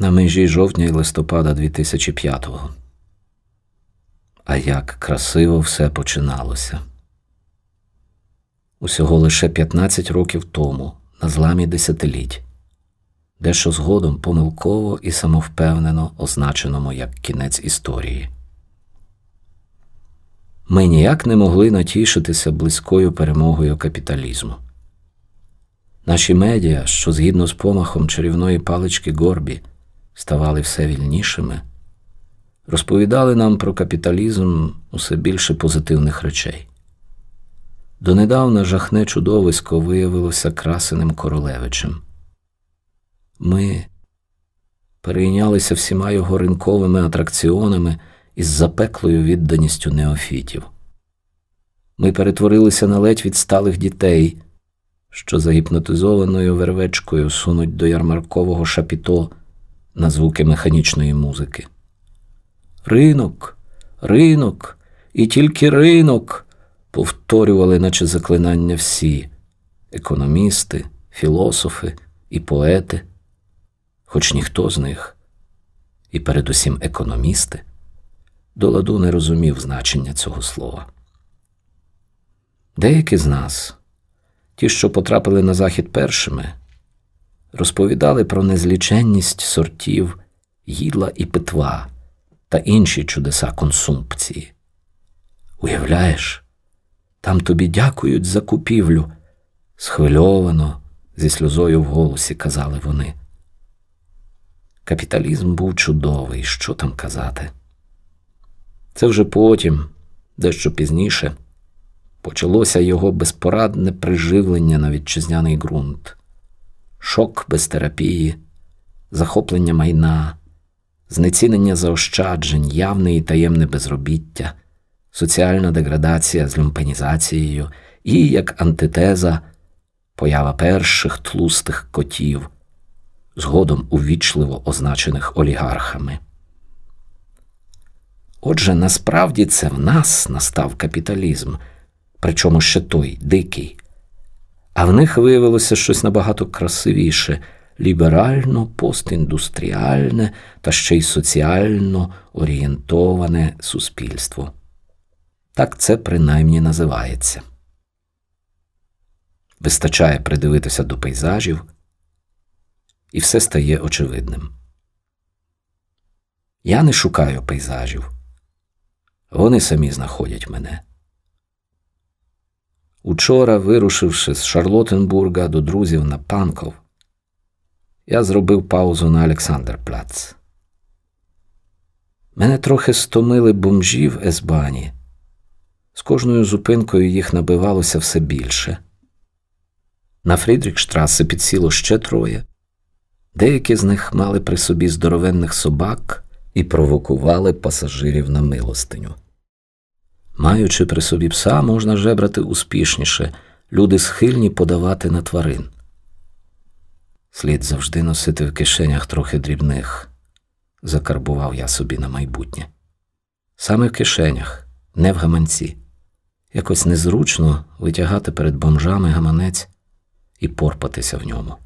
на межі жовтня і листопада 2005-го. А як красиво все починалося. Усього лише 15 років тому, на зламі десятиліть, дещо згодом помилково і самовпевнено означеному як кінець історії. Ми ніяк не могли натішитися близькою перемогою капіталізму. Наші медіа, що згідно з помахом чарівної палички Горбі, ставали все вільнішими, розповідали нам про капіталізм усе більше позитивних речей. Донедавна жахне чудовисько виявилося красеним королевичем. Ми перейнялися всіма його ринковими атракціонами із запеклою відданістю неофітів. Ми перетворилися на ледь відсталих дітей, що загіпнотизованою вервечкою сунуть до ярмаркового шапіто на звуки механічної музики. Ринок, ринок, і тільки ринок, повторювали, наче заклинання всі економісти, філософи і поети, хоч ніхто з них, і передусім економісти, до ладу не розумів значення цього слова. Деякі з нас, ті, що потрапили на захід першими, розповідали про незліченність сортів їдла і питва та інші чудеса консумпції. Уявляєш, там тобі дякують за купівлю, схвильовано, зі сльозою в голосі казали вони. Капіталізм був чудовий, що там казати. Це вже потім, дещо пізніше, почалося його безпорадне приживлення на вітчизняний ґрунт, шок без терапії, захоплення майна, знецінення заощаджень, явне і таємне безробіття, соціальна деградація з люмпенізацією і, як антитеза, поява перших тлустих котів, згодом увічливо означених олігархами. Отже, насправді це в нас настав капіталізм, причому ще той дикий, а в них виявилося щось набагато красивіше, ліберально, постіндустріальне та ще й соціально орієнтоване суспільство. Так це принаймні називається. Вистачає придивитися до пейзажів, і все стає очевидним. Я не шукаю пейзажів. Вони самі знаходять мене. Учора, вирушивши з Шарлотенбурга до друзів на Панков, я зробив паузу на Олександрпляц. Мене трохи стомили бомжі в Есбані. З кожною зупинкою їх набивалося все більше. На Фрідрікштраси підсіло ще троє. Деякі з них мали при собі здоровенних собак і провокували пасажирів на милостиню. Маючи при собі пса, можна жебрати успішніше, люди схильні подавати на тварин. Слід завжди носити в кишенях трохи дрібних, закарбував я собі на майбутнє. Саме в кишенях, не в гаманці. Якось незручно витягати перед бомжами гаманець і порпатися в ньому.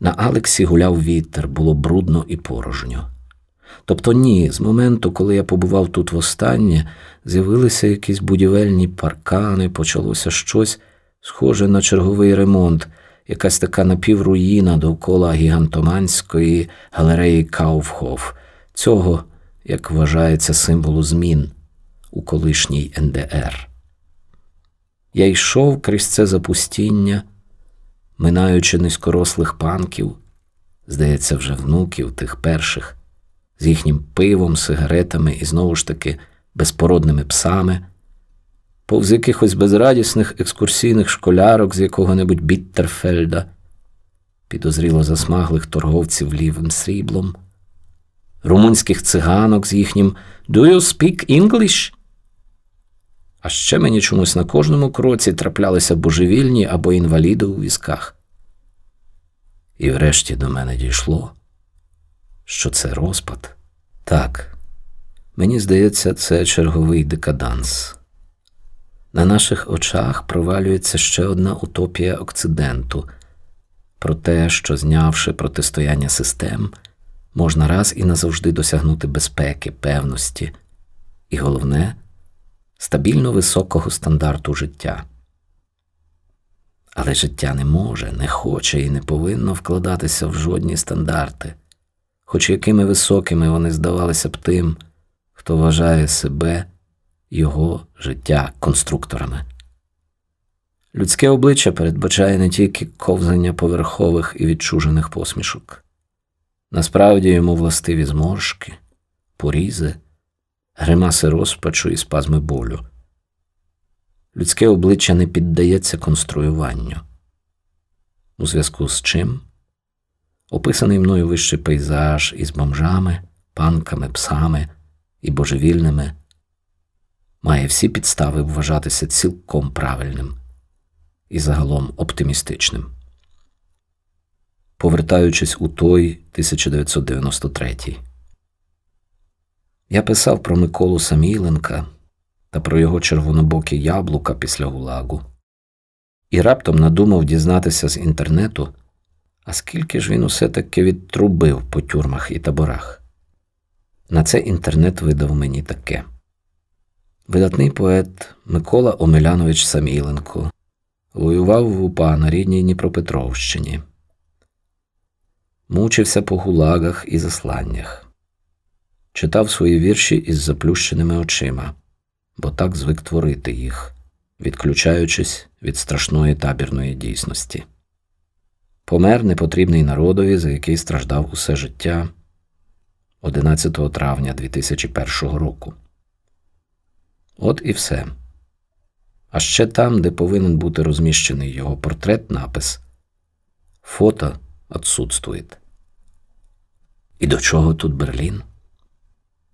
На Алексі гуляв вітер, було брудно і порожньо. Тобто ні, з моменту, коли я побував тут востаннє, з'явилися якісь будівельні паркани, почалося щось схоже на черговий ремонт, якась така напівруїна довкола гігантоманської галереї Кауфхоф, цього, як вважається, символу змін у колишній НДР. Я йшов крізь це запустіння, минаючи низькорослих панків, здається, вже внуків тих перших з їхнім пивом, сигаретами і знову ж таки безпородними псами, повз якихось безрадісних екскурсійних школярок з якого-небудь Біттерфельда, підозріло засмаглих торговців лівим сріблом, румунських циганок з їхнім «Do you speak English?» А ще мені чомусь на кожному кроці траплялися божевільні або інваліди у візках. І врешті до мене дійшло що це розпад? Так, мені здається, це черговий декаданс. На наших очах провалюється ще одна утопія Окциденту, про те, що знявши протистояння систем, можна раз і назавжди досягнути безпеки, певності і головне стабільно високого стандарту життя. Але життя не може, не хоче і не повинно вкладатися в жодні стандарти, хоч якими високими вони здавалися б тим, хто вважає себе його життя конструкторами. Людське обличчя передбачає не тільки ковзання поверхових і відчужених посмішок. Насправді йому властиві зморшки, порізи, гримаси розпачу і спазми болю. Людське обличчя не піддається конструюванню. У зв'язку з чим описаний мною вищий пейзаж із бомжами, панками, псами і божевільними має всі підстави вважатися цілком правильним і загалом оптимістичним. Повертаючись у той 1993 я писав про Миколу Саміленка та про його червонобокі яблука після гулагу, і раптом надумав дізнатися з інтернету, а скільки ж він усе таки відтрубив по тюрмах і таборах. На це інтернет видав мені таке. Видатний поет Микола Омелянович Саміленко воював в УПА на рідній Дніпропетровщині, мучився по гулагах і засланнях, читав свої вірші із заплющеними очима, бо так звик творити їх, відключаючись від страшної табірної дійсності. Помер непотрібний народові, за який страждав усе життя 11 травня 2001 року. От і все. А ще там, де повинен бути розміщений його портрет, напис Фото отсутствує. І до чого тут Берлін?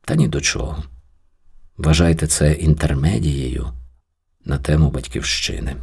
Та ні до чого. Вважайте це інтермедією на тему батьківщини.